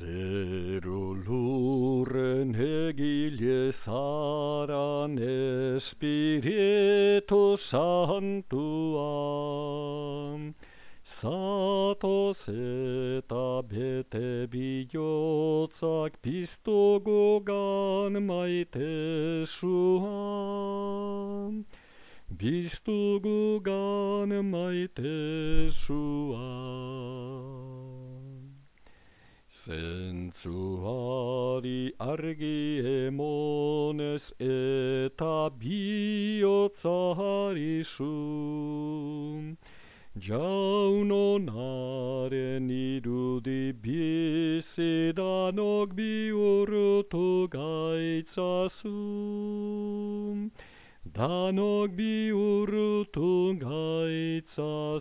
Ceruluren hegilie saran Espiritu Santuam, Satos et abete biotzak pistogogan maite suam. Pistogogan maite suam. Sensuali argiemones eta bihotzaharishum, Jaunonaren irudi bizidanok bihurtu gaitzazum, Danok bihurtu gaitzazum.